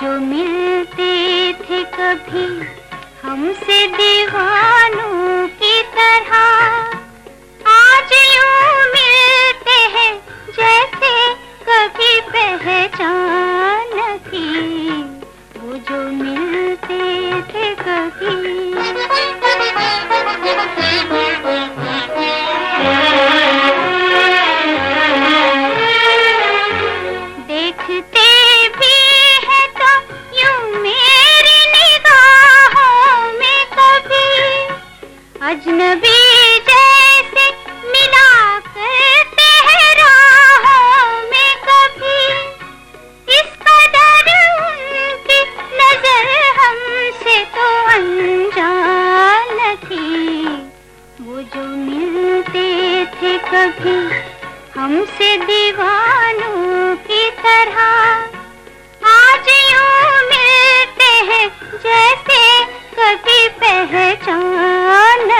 जो मिलते थे कभी हमसे दीवानों की तरह। आज यूँ मिलते हैं जैसे कभी पहचान थी वो जो मिलते थे कभी। देखते अजनबी जैसे मिला करते हैं में कभी। इस कदर उनकी नज़र हमसे तो अनजान थी। वो जो मिलते थे कभी हमसे दीवानों की तरह। आज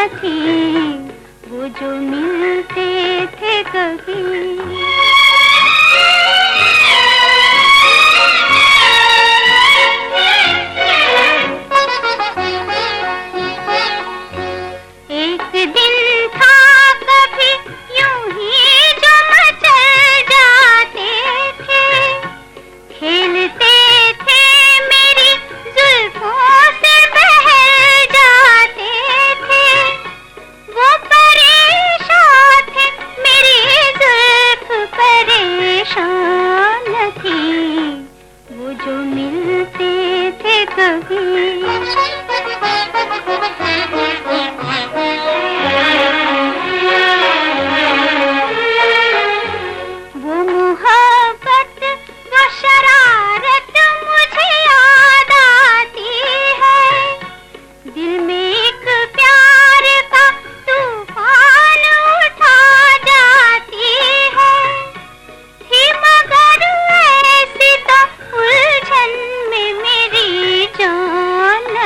थी वो जो मिलते थे कभी। Thank you.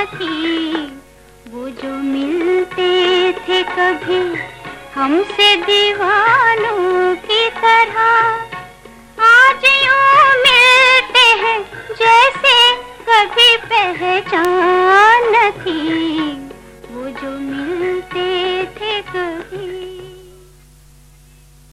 जान थी वो जो मिलते थे कभी हमसे दीवानों की तरह आज यूँ